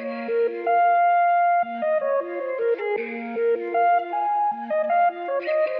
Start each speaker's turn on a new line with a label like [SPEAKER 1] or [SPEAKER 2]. [SPEAKER 1] Thank you.